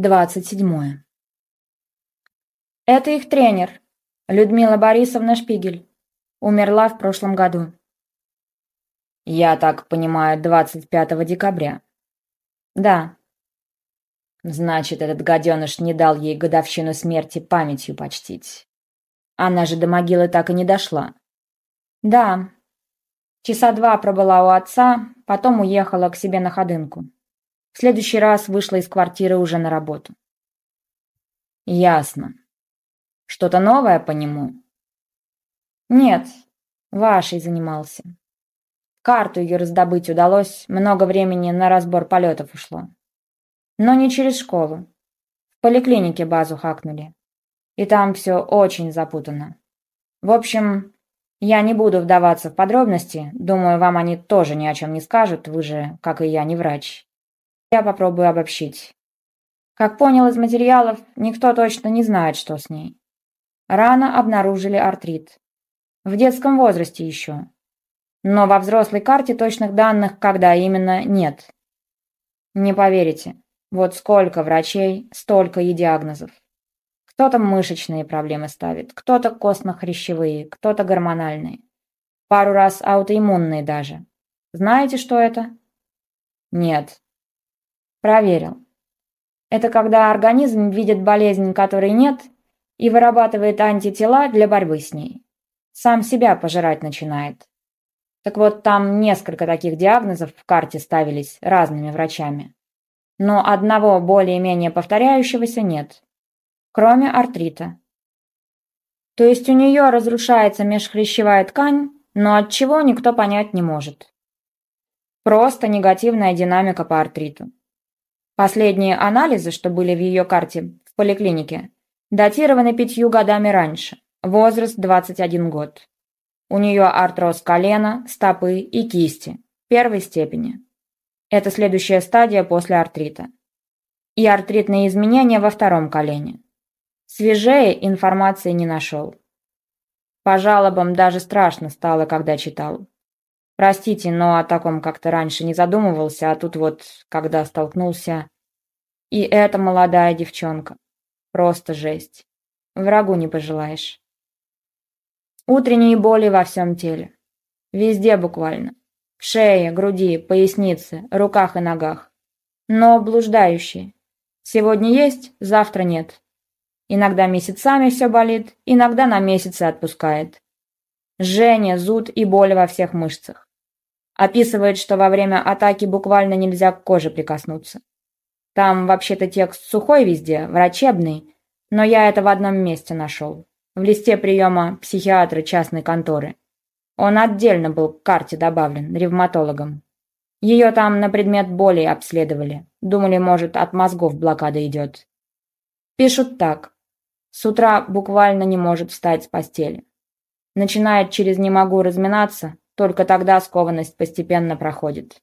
Двадцать седьмое. Это их тренер, Людмила Борисовна Шпигель. Умерла в прошлом году. Я так понимаю, 25 декабря. Да. Значит, этот гаденыш не дал ей годовщину смерти памятью почтить. Она же до могилы так и не дошла. Да. Часа два пробыла у отца, потом уехала к себе на ходынку. Следующий раз вышла из квартиры уже на работу. Ясно. Что-то новое по нему? Нет, вашей занимался. Карту ее раздобыть удалось, много времени на разбор полетов ушло. Но не через школу. В поликлинике базу хакнули. И там все очень запутано. В общем, я не буду вдаваться в подробности, думаю, вам они тоже ни о чем не скажут, вы же, как и я, не врач. Я попробую обобщить. Как понял из материалов, никто точно не знает, что с ней. Рано обнаружили артрит. В детском возрасте еще. Но во взрослой карте точных данных, когда именно, нет. Не поверите, вот сколько врачей, столько и диагнозов. Кто-то мышечные проблемы ставит, кто-то костно-хрящевые, кто-то гормональные. Пару раз аутоиммунные даже. Знаете, что это? Нет, Проверил. Это когда организм видит болезнь, которой нет, и вырабатывает антитела для борьбы с ней. Сам себя пожирать начинает. Так вот, там несколько таких диагнозов в карте ставились разными врачами. Но одного более-менее повторяющегося нет. Кроме артрита. То есть у нее разрушается межхрящевая ткань, но от чего никто понять не может. Просто негативная динамика по артриту. Последние анализы, что были в ее карте в поликлинике, датированы пятью годами раньше. Возраст 21 год. У нее артроз колена, стопы и кисти первой степени. Это следующая стадия после артрита. И артритные изменения во втором колене. Свежее информации не нашел. По жалобам даже страшно стало, когда читал. Простите, но о таком как-то раньше не задумывался, а тут вот, когда столкнулся... И эта молодая девчонка. Просто жесть. Врагу не пожелаешь. Утренние боли во всем теле. Везде буквально. В шее, груди, пояснице, руках и ногах. Но блуждающие. Сегодня есть, завтра нет. Иногда месяцами все болит, иногда на месяцы отпускает. Жжение, зуд и боль во всех мышцах. Описывает, что во время атаки буквально нельзя к коже прикоснуться. Там вообще-то текст сухой везде, врачебный, но я это в одном месте нашел. В листе приема психиатра частной конторы. Он отдельно был к карте добавлен, ревматологом. Ее там на предмет боли обследовали. Думали, может, от мозгов блокада идет. Пишут так. С утра буквально не может встать с постели. Начинает через «не могу» разминаться, только тогда скованность постепенно проходит.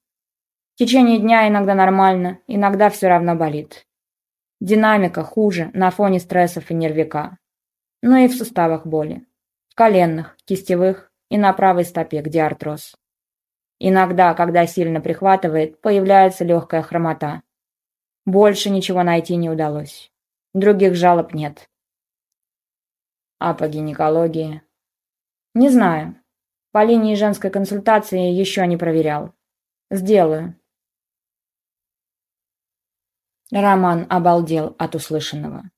Течение дня иногда нормально, иногда все равно болит. Динамика хуже на фоне стрессов и нервика. Ну и в суставах боли. В коленных, кистевых и на правой стопе, где артроз. Иногда, когда сильно прихватывает, появляется легкая хромота. Больше ничего найти не удалось. Других жалоб нет. А по гинекологии? Не знаю. По линии женской консультации еще не проверял. Сделаю. Роман обалдел от услышанного.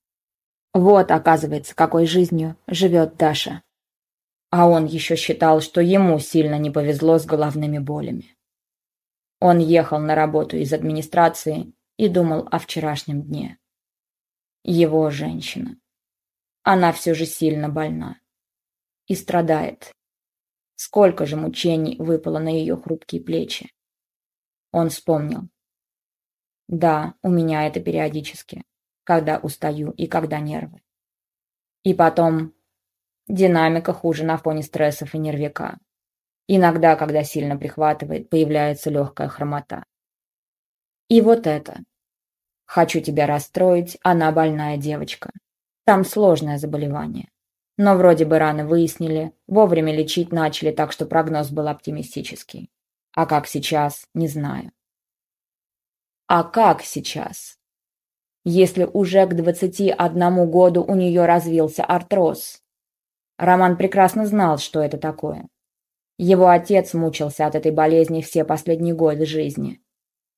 Вот, оказывается, какой жизнью живет Даша. А он еще считал, что ему сильно не повезло с головными болями. Он ехал на работу из администрации и думал о вчерашнем дне. Его женщина. Она все же сильно больна. И страдает. Сколько же мучений выпало на ее хрупкие плечи. Он вспомнил. Да, у меня это периодически, когда устаю и когда нервы. И потом, динамика хуже на фоне стрессов и нервика. Иногда, когда сильно прихватывает, появляется легкая хромота. И вот это. Хочу тебя расстроить, она больная девочка. Там сложное заболевание. Но вроде бы рано выяснили, вовремя лечить начали, так что прогноз был оптимистический. А как сейчас, не знаю. А как сейчас? если уже к 21 году у нее развился артроз? Роман прекрасно знал, что это такое. Его отец мучился от этой болезни все последние годы жизни.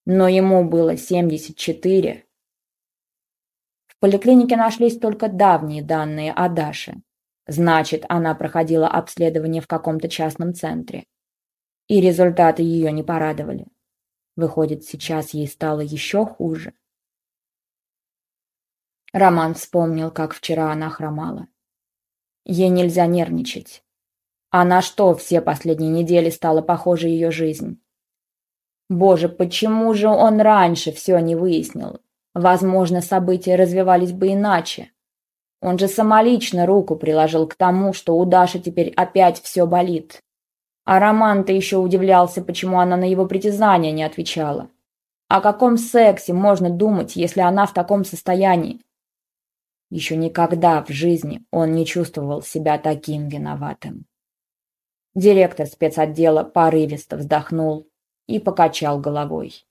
Но ему было 74. В поликлинике нашлись только давние данные о Даше. Значит, она проходила обследование в каком-то частном центре. И результаты ее не порадовали. Выходит, сейчас ей стало еще хуже. Роман вспомнил, как вчера она хромала. Ей нельзя нервничать. А на что все последние недели стала похожа ее жизнь? Боже, почему же он раньше все не выяснил? Возможно, события развивались бы иначе. Он же самолично руку приложил к тому, что у Даши теперь опять все болит. А Роман-то еще удивлялся, почему она на его притязания не отвечала. О каком сексе можно думать, если она в таком состоянии? Еще никогда в жизни он не чувствовал себя таким виноватым. Директор спецотдела порывисто вздохнул и покачал головой.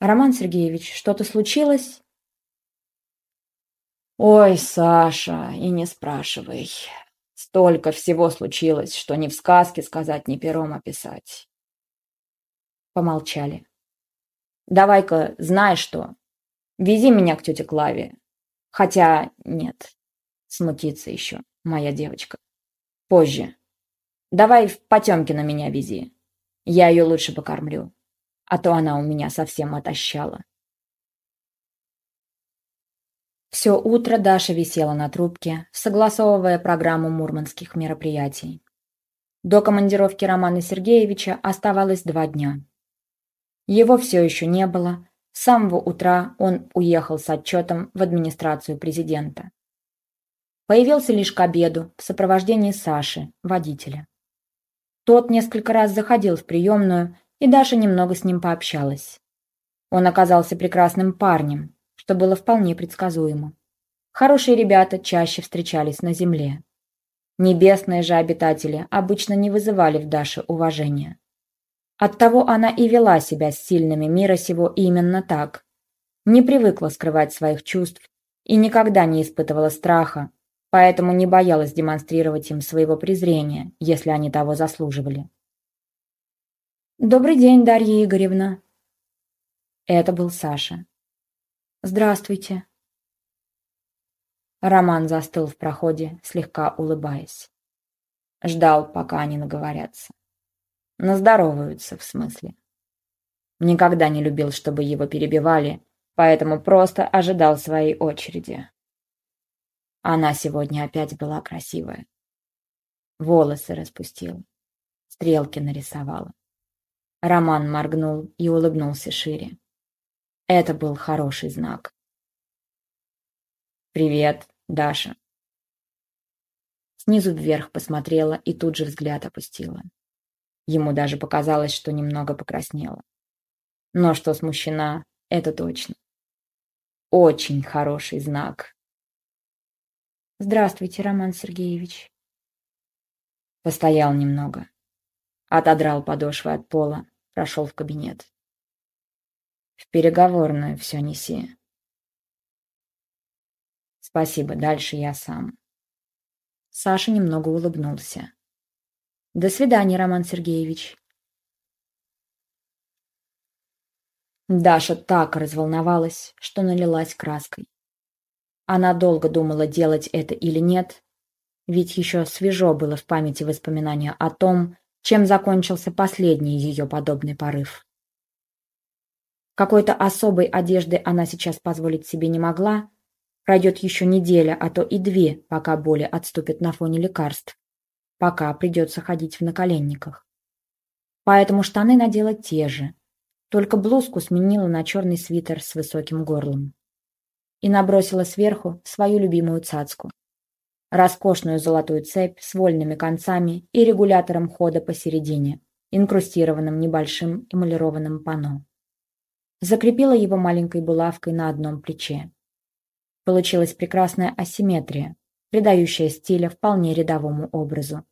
«Роман Сергеевич, что-то случилось?» «Ой, Саша, и не спрашивай. Столько всего случилось, что ни в сказке сказать, ни пером описать». Помолчали. «Давай-ка, знаешь что, вези меня к тете Клаве. Хотя нет, смутится еще моя девочка. Позже. Давай в Потемкина меня вези. Я ее лучше покормлю. А то она у меня совсем отощала. Все утро Даша висела на трубке, согласовывая программу мурманских мероприятий. До командировки Романа Сергеевича оставалось два дня. Его все еще не было, с самого утра он уехал с отчетом в администрацию президента. Появился лишь к обеду в сопровождении Саши, водителя. Тот несколько раз заходил в приемную, и Даша немного с ним пообщалась. Он оказался прекрасным парнем, что было вполне предсказуемо. Хорошие ребята чаще встречались на земле. Небесные же обитатели обычно не вызывали в Даше уважения. Оттого она и вела себя с сильными мира сего именно так. Не привыкла скрывать своих чувств и никогда не испытывала страха, поэтому не боялась демонстрировать им своего презрения, если они того заслуживали. «Добрый день, Дарья Игоревна!» Это был Саша. «Здравствуйте!» Роман застыл в проходе, слегка улыбаясь. Ждал, пока они наговорятся. Наздороваются, в смысле. Никогда не любил, чтобы его перебивали, поэтому просто ожидал своей очереди. Она сегодня опять была красивая. Волосы распустила, стрелки нарисовала. Роман моргнул и улыбнулся шире. Это был хороший знак. «Привет, Даша». Снизу вверх посмотрела и тут же взгляд опустила. Ему даже показалось, что немного покраснела. Но что смущена, это точно. Очень хороший знак. Здравствуйте, Роман Сергеевич. Постоял немного. Отодрал подошвы от пола, прошел в кабинет. В переговорную все неси. Спасибо, дальше я сам. Саша немного улыбнулся. До свидания, Роман Сергеевич. Даша так разволновалась, что налилась краской. Она долго думала, делать это или нет, ведь еще свежо было в памяти воспоминания о том, чем закончился последний ее подобный порыв. Какой-то особой одежды она сейчас позволить себе не могла. Пройдет еще неделя, а то и две, пока боли отступят на фоне лекарств пока придется ходить в наколенниках. Поэтому штаны надела те же, только блузку сменила на черный свитер с высоким горлом. И набросила сверху свою любимую цацку. Роскошную золотую цепь с вольными концами и регулятором хода посередине, инкрустированным небольшим эмалированным панно. Закрепила его маленькой булавкой на одном плече. Получилась прекрасная асимметрия, придающая стиля вполне рядовому образу.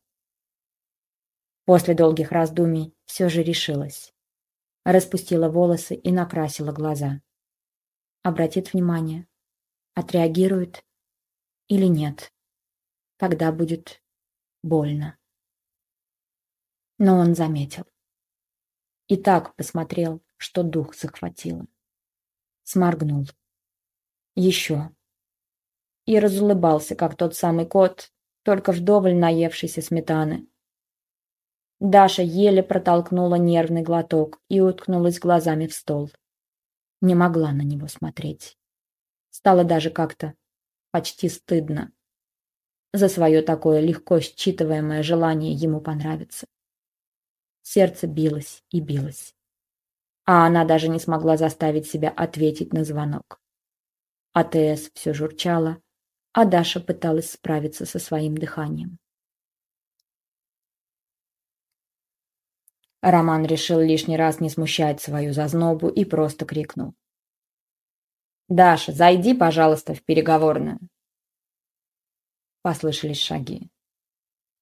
После долгих раздумий все же решилась. Распустила волосы и накрасила глаза. Обратит внимание, отреагирует или нет. Тогда будет больно. Но он заметил. И так посмотрел, что дух захватило. Сморгнул. Еще. И разулыбался, как тот самый кот, только вдоволь наевшийся сметаны. Даша еле протолкнула нервный глоток и уткнулась глазами в стол. Не могла на него смотреть. Стало даже как-то почти стыдно за свое такое легко считываемое желание ему понравиться. Сердце билось и билось. А она даже не смогла заставить себя ответить на звонок. АТС все журчало, а Даша пыталась справиться со своим дыханием. Роман решил лишний раз не смущать свою зазнобу и просто крикнул. «Даша, зайди, пожалуйста, в переговорную». Послышались шаги.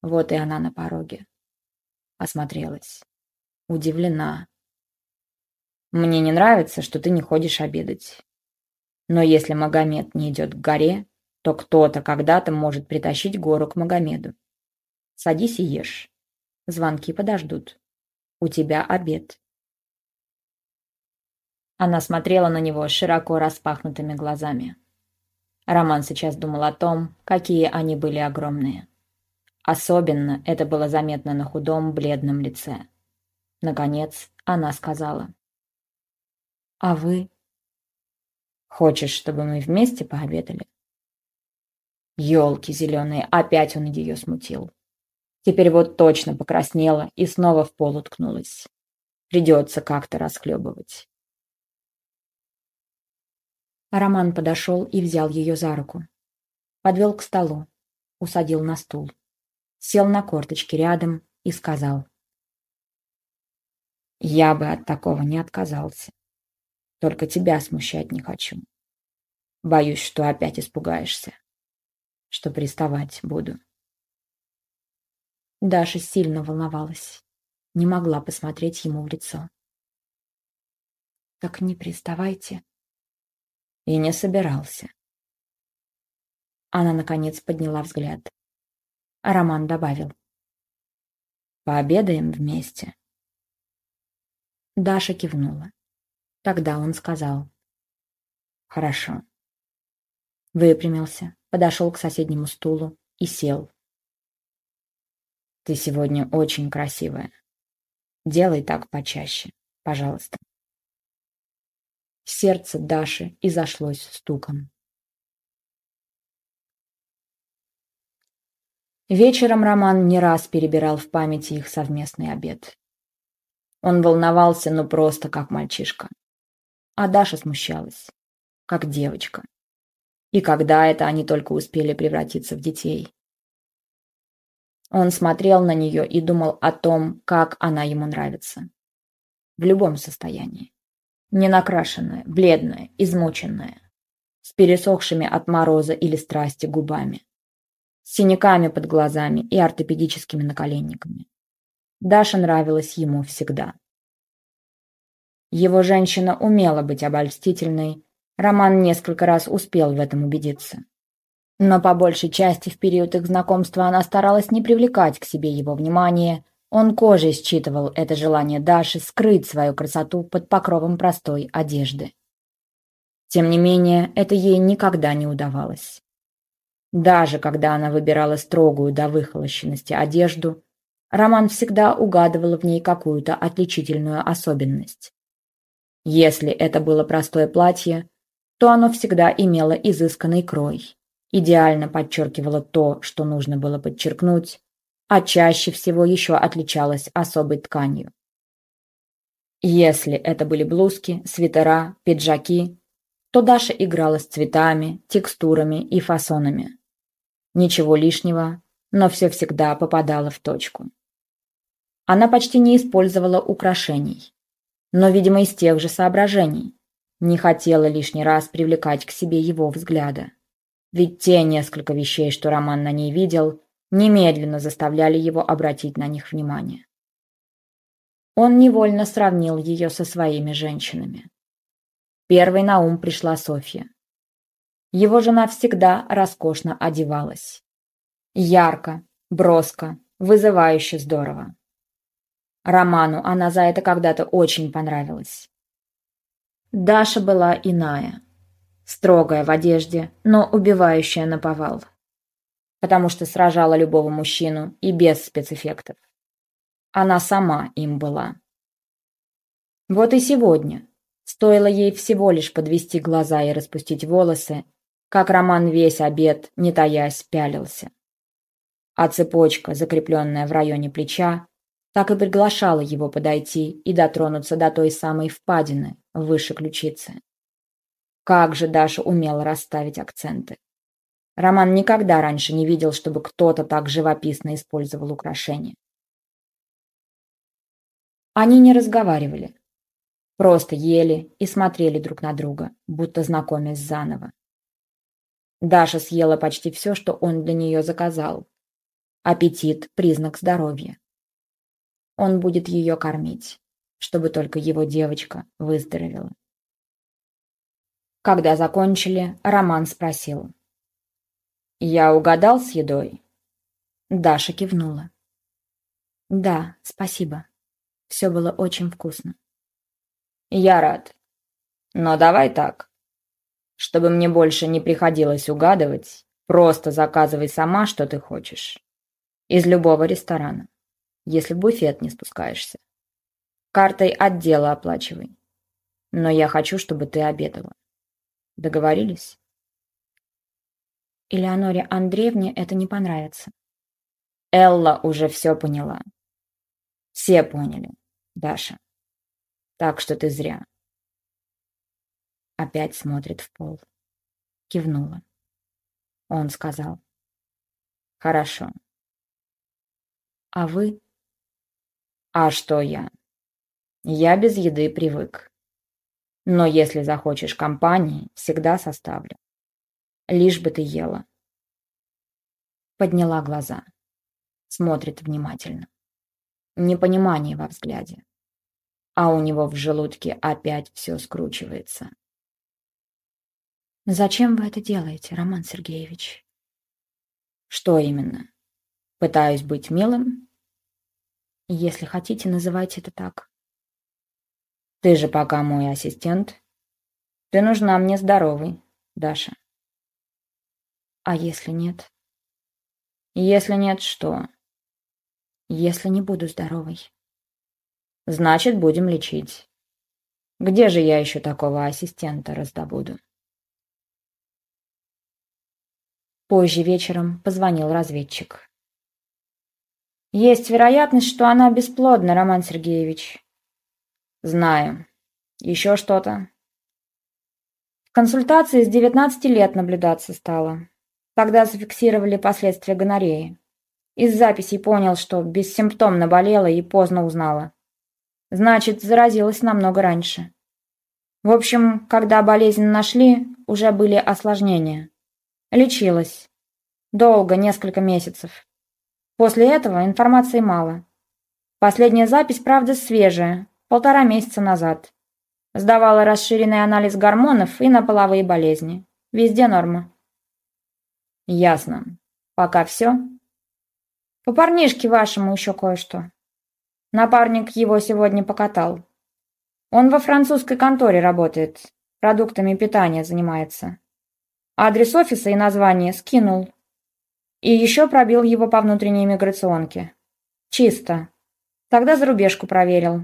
Вот и она на пороге. Осмотрелась. Удивлена. «Мне не нравится, что ты не ходишь обедать. Но если Магомед не идет к горе, то кто-то когда-то может притащить гору к Магомеду. Садись и ешь. Звонки подождут. У тебя обед. Она смотрела на него широко распахнутыми глазами. Роман сейчас думал о том, какие они были огромные. Особенно это было заметно на худом, бледном лице. Наконец, она сказала. «А вы?» «Хочешь, чтобы мы вместе пообедали?» Ёлки зеленые, опять он ее смутил. Теперь вот точно покраснела и снова в пол уткнулась. Придется как-то расхлебывать. Роман подошел и взял ее за руку. Подвел к столу, усадил на стул. Сел на корточки рядом и сказал. «Я бы от такого не отказался. Только тебя смущать не хочу. Боюсь, что опять испугаешься, что приставать буду». Даша сильно волновалась. Не могла посмотреть ему в лицо. «Так не приставайте». И не собирался. Она, наконец, подняла взгляд. А Роман добавил. «Пообедаем вместе». Даша кивнула. Тогда он сказал. «Хорошо». Выпрямился, подошел к соседнему стулу и сел, ты сегодня очень красивая. Делай так почаще, пожалуйста. Сердце Даши изошлось стуком. Вечером Роман не раз перебирал в памяти их совместный обед. Он волновался, ну просто как мальчишка. А Даша смущалась, как девочка. И когда это они только успели превратиться в детей? Он смотрел на нее и думал о том, как она ему нравится. В любом состоянии. Ненакрашенная, бледная, измученная. С пересохшими от мороза или страсти губами. С синяками под глазами и ортопедическими наколенниками. Даша нравилась ему всегда. Его женщина умела быть обольстительной. Роман несколько раз успел в этом убедиться. Но по большей части в период их знакомства она старалась не привлекать к себе его внимание. Он кожей считывал это желание Даши скрыть свою красоту под покровом простой одежды. Тем не менее, это ей никогда не удавалось. Даже когда она выбирала строгую до выхолощенности одежду, Роман всегда угадывал в ней какую-то отличительную особенность. Если это было простое платье, то оно всегда имело изысканный крой идеально подчеркивала то, что нужно было подчеркнуть, а чаще всего еще отличалась особой тканью. Если это были блузки, свитера, пиджаки, то Даша играла с цветами, текстурами и фасонами. Ничего лишнего, но все всегда попадало в точку. Она почти не использовала украшений, но, видимо, из тех же соображений. Не хотела лишний раз привлекать к себе его взгляда. Ведь те несколько вещей, что Роман на ней видел, немедленно заставляли его обратить на них внимание. Он невольно сравнил ее со своими женщинами. Первой на ум пришла Софья. Его жена всегда роскошно одевалась. Ярко, броско, вызывающе здорово. Роману она за это когда-то очень понравилась. Даша была иная. Строгая в одежде, но убивающая на повал. Потому что сражала любого мужчину и без спецэффектов. Она сама им была. Вот и сегодня. Стоило ей всего лишь подвести глаза и распустить волосы, как Роман весь обед, не таясь, пялился. А цепочка, закрепленная в районе плеча, так и приглашала его подойти и дотронуться до той самой впадины выше ключицы. Как же Даша умела расставить акценты. Роман никогда раньше не видел, чтобы кто-то так живописно использовал украшения. Они не разговаривали. Просто ели и смотрели друг на друга, будто знакомясь заново. Даша съела почти все, что он для нее заказал. Аппетит – признак здоровья. Он будет ее кормить, чтобы только его девочка выздоровела. Когда закончили, Роман спросил. «Я угадал с едой?» Даша кивнула. «Да, спасибо. Все было очень вкусно». «Я рад. Но давай так. Чтобы мне больше не приходилось угадывать, просто заказывай сама, что ты хочешь. Из любого ресторана если в буфет не спускаешься. Картой отдела оплачивай. Но я хочу, чтобы ты обедала. Договорились? Элеоноре Андреевне это не понравится. Элла уже все поняла. Все поняли, Даша. Так что ты зря. Опять смотрит в пол. Кивнула. Он сказал. Хорошо. А вы а что я? Я без еды привык. Но если захочешь компании, всегда составлю. Лишь бы ты ела. Подняла глаза. Смотрит внимательно. Непонимание во взгляде. А у него в желудке опять все скручивается. «Зачем вы это делаете, Роман Сергеевич?» «Что именно? Пытаюсь быть милым если хотите, называйте это так. Ты же пока мой ассистент. Ты нужна мне здоровой, Даша. А если нет? Если нет, что? Если не буду здоровой. Значит, будем лечить. Где же я еще такого ассистента раздобуду? Позже вечером позвонил разведчик. Есть вероятность, что она бесплодна, Роман Сергеевич. Знаю. Еще что-то? В консультации с 19 лет наблюдаться стало. Тогда зафиксировали последствия гонореи. Из записей понял, что бессимптомно болела и поздно узнала. Значит, заразилась намного раньше. В общем, когда болезнь нашли, уже были осложнения. Лечилась. Долго, несколько месяцев. После этого информации мало. Последняя запись, правда, свежая, полтора месяца назад. Сдавала расширенный анализ гормонов и на половые болезни. Везде норма. Ясно. Пока все? По парнишке вашему еще кое-что. Напарник его сегодня покатал. Он во французской конторе работает, продуктами питания занимается. Адрес офиса и название скинул. И еще пробил его по внутренней миграционке. Чисто. Тогда зарубежку проверил.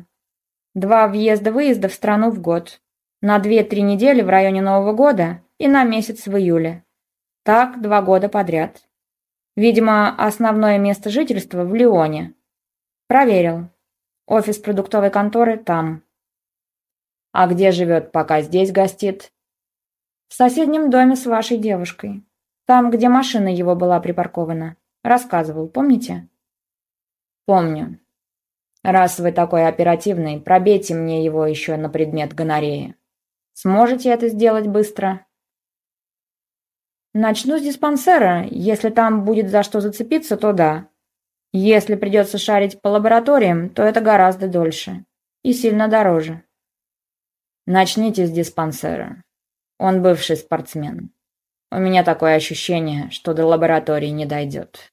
Два въезда-выезда в страну в год. На две-три недели в районе Нового года и на месяц в июле. Так два года подряд. Видимо, основное место жительства в Лионе. Проверил. Офис продуктовой конторы там. А где живет, пока здесь гостит? В соседнем доме с вашей девушкой. Там, где машина его была припаркована. Рассказывал, помните? Помню. Раз вы такой оперативный, пробейте мне его еще на предмет гонореи. Сможете это сделать быстро? Начну с диспансера. Если там будет за что зацепиться, то да. Если придется шарить по лабораториям, то это гораздо дольше. И сильно дороже. Начните с диспансера. Он бывший спортсмен. У меня такое ощущение, что до лаборатории не дойдет.